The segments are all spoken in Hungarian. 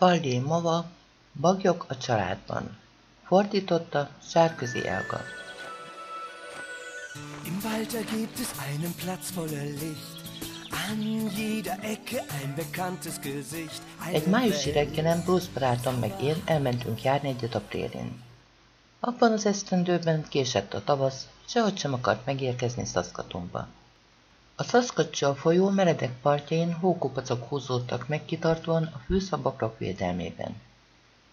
Faldi Mova, Bagyok a családban. Fordította Sárközi Elga. Im Wald da gibt es einen Platz voller Licht. An jeder Ecke ein bekanntes Gesicht. Egy májusi reggelen Bruce barátom meg én elmentünk járni egyet a prérén. Abban az esztendőben késett a tavasz, sehogy sem akart megérkezni Szaszkatumba. A Szaszkacsa folyó meredek partjain hókupacok húzódtak meg kitartóan a fűszabakrak védelmében.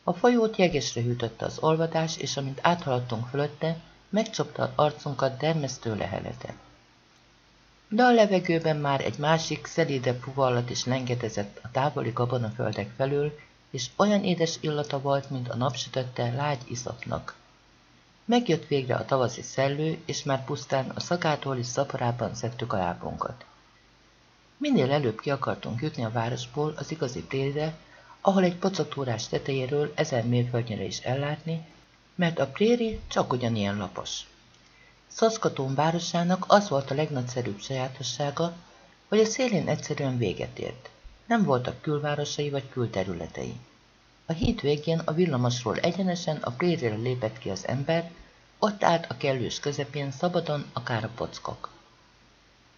A folyót jegesre hűtötte az olvadás, és amint áthaladtunk fölötte, megcsapta arcunkat dermesztő lehelete. De a levegőben már egy másik, szelídebb fuvallat is lengetezett a távoli gabonaföldek felől, és olyan édes illata volt, mint a napsütötte lágy iszapnak. Megjött végre a tavaszi szellő, és már pusztán a szakától is szaporában szedtük a lábunkat. Minél előbb ki akartunk jutni a városból az igazi térre, ahol egy pocatúrás tetejéről ezer mérföldnyire is ellátni, mert a préri csak ugyanilyen lapos. Szaszkatón városának az volt a legnagyszerűbb sajátossága, hogy a szélén egyszerűen véget ért. Nem voltak külvárosai vagy külterületei. A híd végén a villamosról egyenesen a prérére lépett ki az ember, ott állt a kellős közepén szabadon akár a pockok.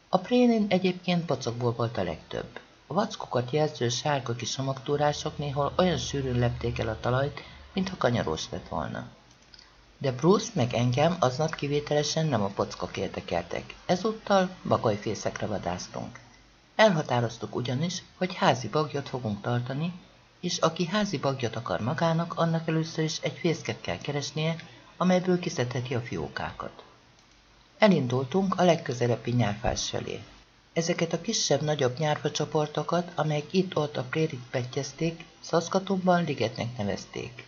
A prénin egyébként pocokból volt a legtöbb. A vackokat jelző sárga kis homogtúrások néhol olyan sűrűn lepték el a talajt, mintha kanyarós lett volna. De Bruce meg engem aznap kivételesen nem a pockok érdekeltek. Ezúttal bagajfészekre vadásztunk. Elhatároztuk ugyanis, hogy házi bagyot fogunk tartani, és aki házi bagyot akar magának, annak először is egy fészket kell keresnie, amelyből kiszedheti a fiókákat. Elindultunk a legközelebbi nyárfás felé. Ezeket a kisebb-nagyobb nyárfa csoportokat, amelyek itt-ott a prérit petjezték, Szaszkatumban ligetnek nevezték.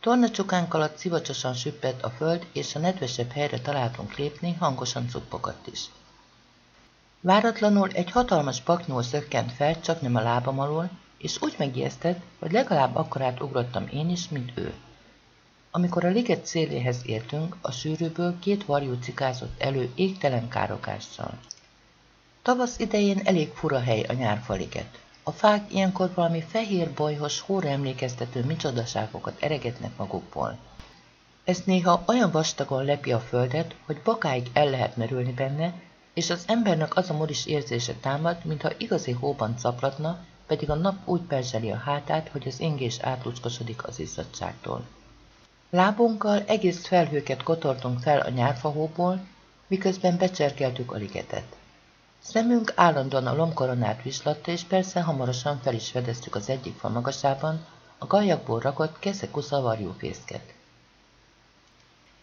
Tornacsukánk alatt szivacsosan süppett a föld, és a nedvesebb helyre találtunk lépni hangosan cuppokat is. Váratlanul egy hatalmas paknyúl szökkent fel, csak nem a lábam alól, és úgy megijesztett, hogy legalább akkorát ugrottam én is, mint ő. Amikor a liget széléhez értünk, a sűrűből két varjú cikázott elő égtelen károkással. Tavasz idején elég fura hely a nyárfaliget. A fák ilyenkor valami fehér, bajhos, hóra emlékeztető micsodaságokat eregetnek magukból. Ez néha olyan vastagon lepi a földet, hogy bakáig el lehet merülni benne, és az embernek az a moris érzése támad, mintha igazi hóban caplatna, pedig a nap úgy perzseli a hátát, hogy az ingés átlucskosodik az izzadságtól. Lábunkkal egész felhőket kotortunk fel a nyárfahóból, miközben becserkeltük a ligetet. Szemünk állandóan a lomkoronát vislatta, és persze hamarosan fel is fedeztük az egyik fa magasában a gajakból rakott keszekusza varjúfészket.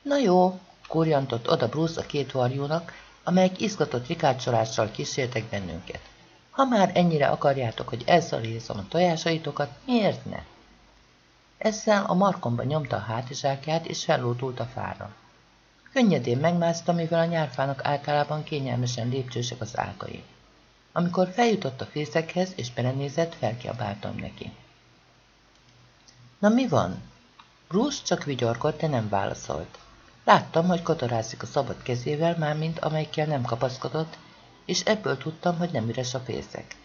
Na jó, kurjantott oda Bruce a két varjúnak, amelyek izgatott rikácsolással kísértek bennünket. Ha már ennyire akarjátok, hogy elszalézom a tojásaitokat, miért ne? Ezzel a markomba nyomta a hátizsákját, és fellódult a fára. Könnyedén megmászta, mivel a nyárfának általában kényelmesen lépcsősek az ágai. Amikor feljutott a fészekhez és belenézett, felkiabáltam neki. Na mi van? Bruce csak vigyorgott, de nem válaszolt. Láttam, hogy kotorázik a szabad kezével, mármint amelyikkel nem kapaszkodott, és ebből tudtam, hogy nem üres a fészek.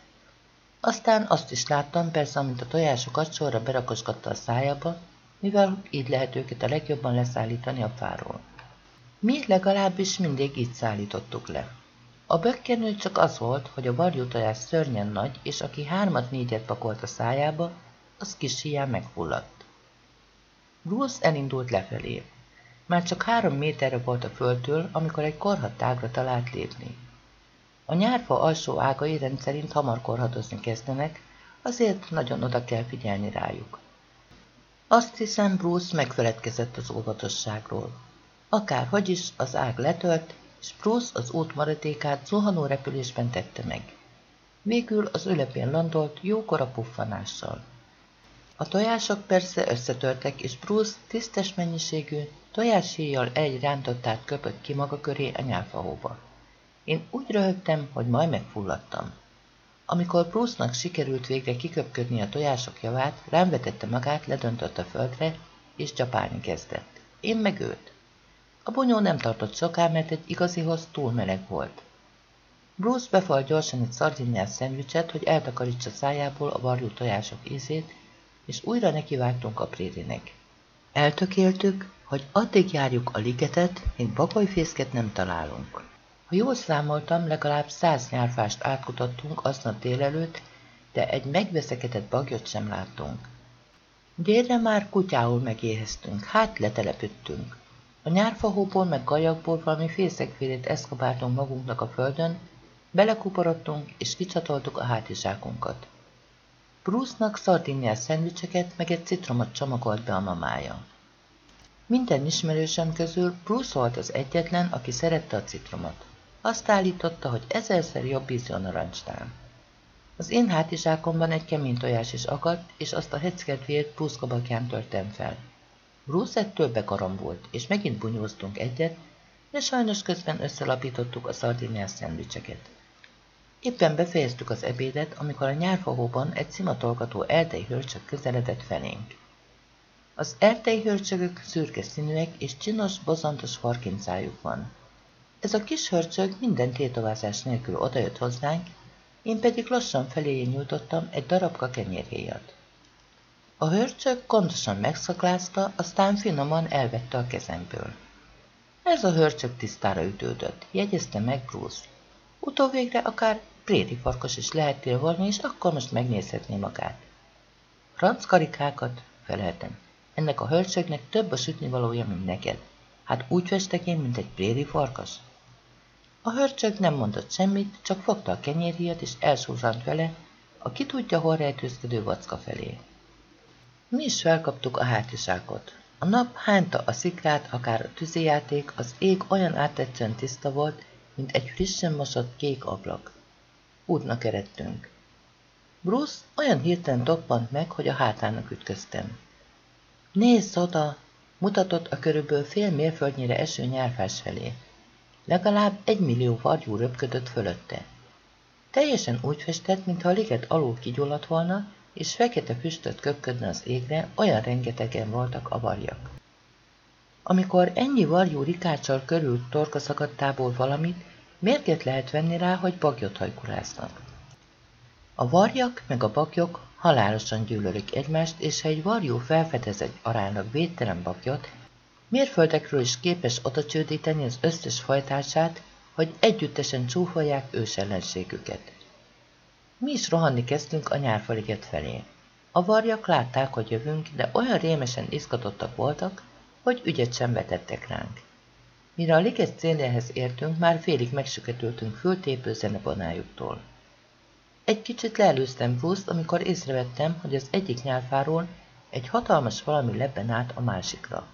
Aztán azt is láttam, persze, amint a tojásokat sorra berakosgatta a szájába, mivel így lehet őket a legjobban leszállítani a fáról. Mi legalábbis mindig így szállítottuk le. A bökkenő csak az volt, hogy a varjú szörnyen nagy, és aki hármat-négyet pakolt a szájába, az kis híján megfulladt. Bruce elindult lefelé. Már csak három méterre volt a földtől, amikor egy korhat tágra talált lépni. A nyárfa alsó ágai rendszerint hamar korhadozni kezdenek, azért nagyon oda kell figyelni rájuk. Azt hiszem, Bruce megfeledkezett az óvatosságról. Akárhogy is, az ág letölt, és Bruce az út maradékát zuhanó repülésben tette meg. Végül az ölepén landolt jókora puffanással. A tojások persze összetörtek, és Bruce tisztes mennyiségű, tojáshéjjal egy rántottát köpött ki maga köré a nyálfahóba. Én úgy röhögtem, hogy majd megfulladtam. Amikor Bruce-nak sikerült végre kiköpködni a tojások javát, rám vetette magát, ledöntött a földre, és csapálni kezdett. Én meg őt. A bunyó nem tartott soká, mert egy igazihoz túl meleg volt. Bruce befal gyorsan egy szardinyás szendvicset, hogy eltakarítsa szájából a varjú tojások ízét, és újra nekivágtunk a prérinek. Eltökéltük, hogy addig járjuk a ligetet, míg bagolyfészket nem találunk. Ha jól számoltam, legalább száz nyárfást átkutattunk aznap délelőtt, de egy megveszekedett bagyot sem láttunk. Délre már kutyául megéheztünk, hát letelepüttünk. A nyárfahóból meg gajakból valami fészekfélét eszkabáltunk magunknak a földön, belekuporodtunk és kicsatoltuk a hátizsákunkat. Bruce-nak szardiniás szendvicseket meg egy citromot csomagolt be a mamája. Minden ismerősem közül Bruce volt az egyetlen, aki szerette a citromot. Azt állította, hogy ezerszer jobb ízű a. Az én hátizsákomban egy kemény tojás is akadt, és azt a heckedvéért Bruce kabakján törtem fel. Bruce ettől bekarambult, és megint bunyóztunk egyet, de sajnos közben összelapítottuk a szardiniás szendvicseket. Éppen befejeztük az ebédet, amikor a nyárfahóban egy szimatolgató erdei hörcsök közeledett felénk. Az erdei hörcsögök szürke színűek és csinos, bozontos farkincájuk van. Ez a kis hörcsög minden tétovázás nélkül odajött hozzánk, én pedig lassan feléje nyújtottam egy darabka kenyérhéjat. A hörcsög gondosan megszaklázta, aztán finoman elvette a kezemből. Ez a hörcsög tisztára ütődött, jegyezte meg Bruce. Utóvégre akár préri farkas is lehettél volna, és akkor most megnézhetné magát. Franc karikákat, feleltem. Ennek a hölcsögnek több a sütnivalója, mint neked. Hát úgy festek én, mint egy préri farkas. A hörcsög nem mondott semmit, csak fogta a kenyérhíjat és elsúzant vele, a ki tudja hol rejtőzködő vacka felé. Mi is felkaptuk a hátizsákot. A nap hányta a szikrát, akár a tüzéjáték, az ég olyan áttetszően tiszta volt, mint egy frissen mosott kék ablak. Útnak eredtünk. Bruce olyan hirtelen doppant meg, hogy a hátának ütköztem. Nézz oda! Mutatott a körülbelül fél mérföldnyire eső nyárfás felé. Legalább egy millió varjú röpködött fölötte. Teljesen úgy festett, mintha a liget alul kigyulladt volna, és fekete füstöt köpködne az égre, olyan rengetegen voltak a varjak. Amikor ennyi varjú rikáccsal körül torka szakadtából valamit, mérget lehet venni rá, hogy bagyot hajkurásznak. A varjak meg a bagyok halálosan gyűlölik egymást, és ha egy varjú felfedez egy aránylag védtelen bagyot, mérföldekről is képes odacsődíteni az összes fajtását, hogy együttesen csúfolják ősellenségüket. Mi is rohanni kezdtünk a nyárfaliget felé. A varjak látták, hogy jövünk, de olyan rémesen izgatottak voltak, hogy ügyet sem vetettek ránk. Mire a liget céljához értünk, már félig megsüketültünk föltépő zenebonájuktól. Egy kicsit leelőztem Bruce-t, amikor észrevettem, hogy az egyik nyálfáról egy hatalmas valami lebben át a másikra.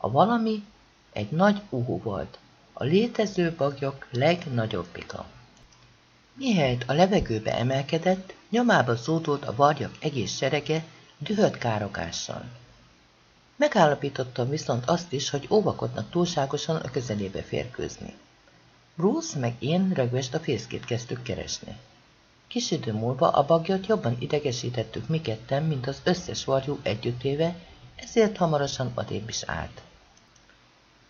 A valami egy nagy uhu volt, a létező bagyok legnagyobbika. Mihelyt a levegőbe emelkedett, nyomába zúdult a varjak egész serege dühött károgással. Megállapítottam viszont azt is, hogy óvakodnak túlságosan a közelébe férkőzni. Bruce meg én rögvest a fészkét kezdtük keresni. Kis idő múlva a bagyot jobban idegesítettük mi ketten, mint az összes varjú együttéve, ezért hamarosan adébb is állt.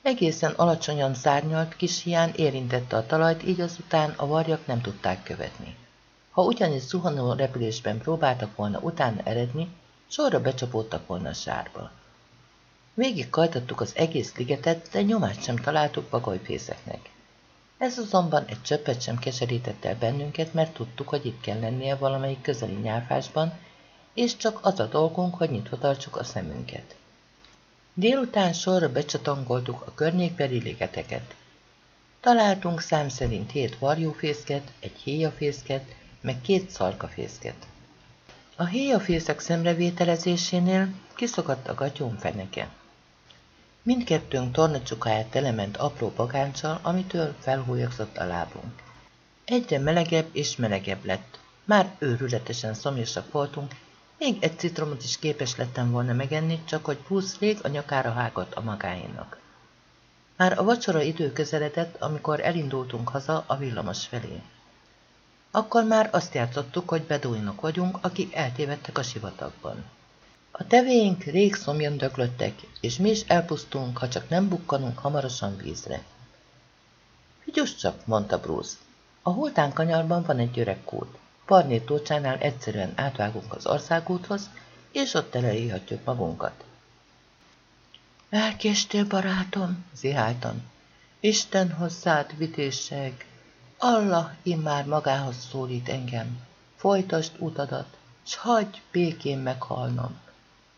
Egészen alacsonyan szárnyalt, kis hián érintette a talajt, így azután a varjak nem tudták követni. Ha ugyanis zuhanó repülésben próbáltak volna utána eredni, sorra becsapódtak volna a sárba. Végig kajtattuk az egész ligetet, de nyomást sem találtuk bagolyfészeknek. Ez azonban egy csöppet sem keserített el bennünket, mert tudtuk, hogy itt kell lennie valamelyik közeli nyárfásban, és csak az a dolgunk, hogy nyitva tartsuk a szemünket. Délután sorra becsatangoltuk a környékbeli ligeteket. Találtunk szám szerint hét varjófészket, egy héjafészket, meg két szarkafészket. A héjafészek szemrevételezésénél kiszakadt a gatyóm feneke. Mindkettőnk tornacsukáját telement apró bagáncsal, amitől felhújogzott a lábunk. Egyre melegebb és melegebb lett. Már őrületesen szomjasak voltunk, még egy citromot is képes lettem volna megenni, csak hogy Bruce rég a nyakára hágott a magáinak. Már a vacsora idő közeledett, amikor elindultunk haza a villamos felé. Akkor már azt játszottuk, hogy beduinok vagyunk, akik eltévedtek a sivatagban. A tevéink rég szomjan döglöttek, és mi is elpusztulunk, ha csak nem bukkanunk hamarosan vízre. Figyelj csak, mondta Bruce. A holtán kanyarban van egy öreg kút. Parné tócsánál egyszerűen átvágunk az országúthoz, és ott elejéhatjuk magunkat. Elkéstél, barátom, ziháltam. Isten hozzád vitésség. Allah immár magához szólít engem. Folytasd utadat, s hagyj békén meghalnom.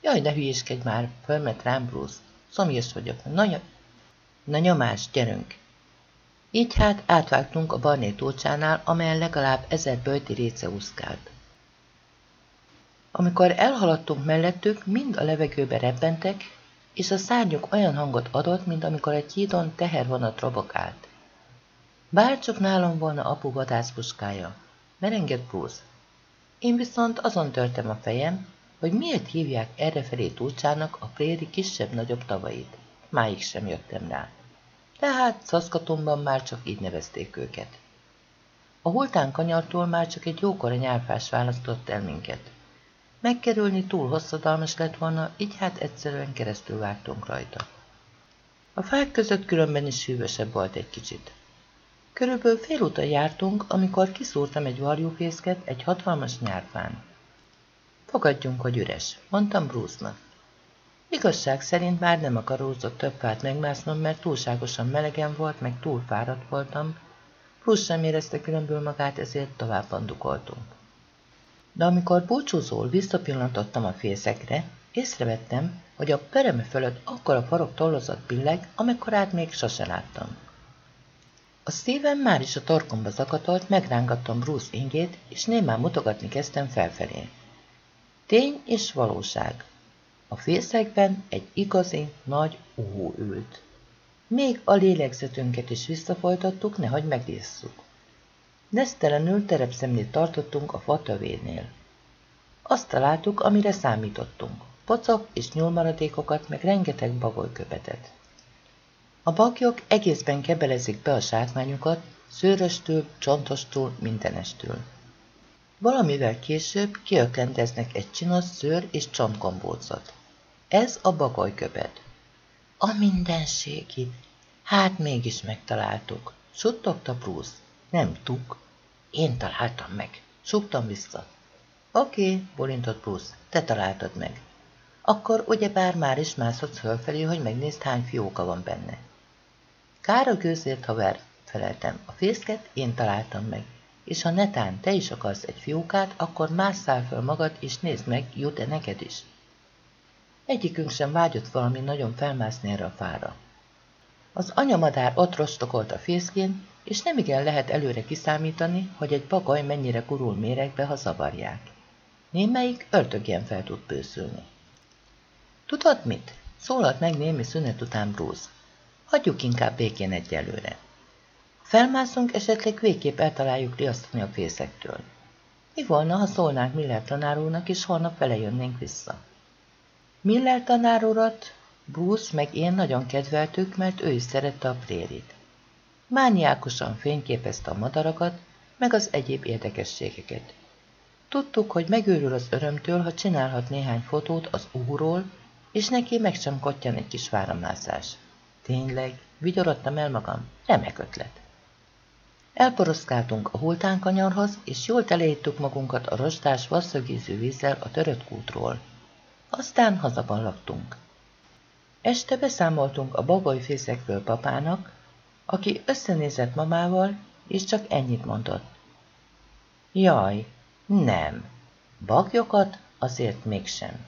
Jaj, ne hülyéskedj már, fölmet rám Bruce. Szomjas vagyok. Na, na nyomás, gyerünk. Így hát átvágtunk a Barné tócsánál, amelyen legalább ezer böjti réce úszkált. Amikor elhaladtunk mellettük, mind a levegőbe rebbentek, és a szárnyuk olyan hangot adott, mint amikor egy hídon tehervonat robokált. Bárcsak nálam volna apu vadászpuskája, merengett Bruce. Én viszont azon törtem a fejem, hogy miért hívják errefelé túlcsának a préri kisebb-nagyobb tavait. Máig sem jöttem rá. Tehát Szaszkatonban már csak így nevezték őket. A hultán kanyartól már csak egy jókora nyárfás választott el minket. Megkerülni túl hosszadalmas lett volna, így hát egyszerűen keresztül vágtunk rajta. A fák között különben is hűvösebb volt egy kicsit. Körülbelül félúton jártunk, amikor kiszúrtam egy varjúfészket egy hatalmas nyárfán. Fogadjunk, hogy üres, mondtam Bruce-nak. Igazság szerint már nem akarózott több fát megmásznom, mert túlságosan melegen volt, meg túl fáradt voltam. Bruce sem érezte különből magát, ezért tovább bandukoltunk. De amikor búcsúzól visszapillantottam a fészekre, észrevettem, hogy a pereme fölött akkor a farok tollozat billeg, amekkorát még sose láttam. A szívem már is a torkomba zakatolt, megrángattam Bruce ingét, és némán mutogatni kezdtem felfelé. Tény és valóság. A fészekben egy igazi, nagy uhó ült. Még a lélegzetünket is visszafolytattuk, nehogy megdísszuk. Nesztelenül terepszemlét tartottunk a fatövénél. Azt találtuk, amire számítottunk. Pocok és nyúlmaradékokat, meg rengeteg bagolyköpetet. A bagyok egészben kebelezik be a zsákmányukat, szőröstől, csontostól, mindenestől. Valamivel később kiökendeznek egy csinos szőr és csontgombócot. Ez a bagolyköpet. A mindenségi. Hát mégis megtaláltuk. Suttogta Bruce. Nem tuk. Én találtam meg. Súgtam vissza. Oké, bolintott Bruce. Te találtad meg. Akkor ugyebár már is mászott fölfelé, hogy megnézd, hány fióka van benne. Kár a gőzért, haver, feleltem. A fészket én találtam meg. És ha netán te is akarsz egy fiókát, akkor másszál föl magad, és nézd meg, jut-e neked is. Egyikünk sem vágyott valami nagyon felmászni erre a fára. Az anyamadár ott rostokolt a fészkén, és nemigen lehet előre kiszámítani, hogy egy bagaj mennyire gurul méregbe, ha zavarják. Némelyik öltögjen fel tud bőszülni. Tudod mit? Szólalt meg némi szünet után Bruce. Hagyjuk inkább békén egyelőre. Felmászunk, esetleg végképp eltaláljuk riasztani a fészektől. Mi volna, ha szólnánk Miller tanár és holnap vele jönnénk vissza? Miller tanár urat Bruce meg én nagyon kedveltük, mert ő is szerette a prérit. Mániákusan fényképezte a madarakat, meg az egyéb érdekességeket. Tudtuk, hogy megőrül az örömtől, ha csinálhat néhány fotót az úról, és neki meg sem kottyan egy kis váramászás. Tényleg, vigyorodtam el magam, remek ötlet. Elporoszkáltunk a hultánkanyarhoz, és jól teleíttük magunkat a rostás, vasszögízű vízzel a törött kútról. Aztán hazaban laktunk. Este beszámoltunk a bagolyfészekről papának, aki összenézett mamával, és csak ennyit mondott. Jaj, nem, bagyokat azért mégsem.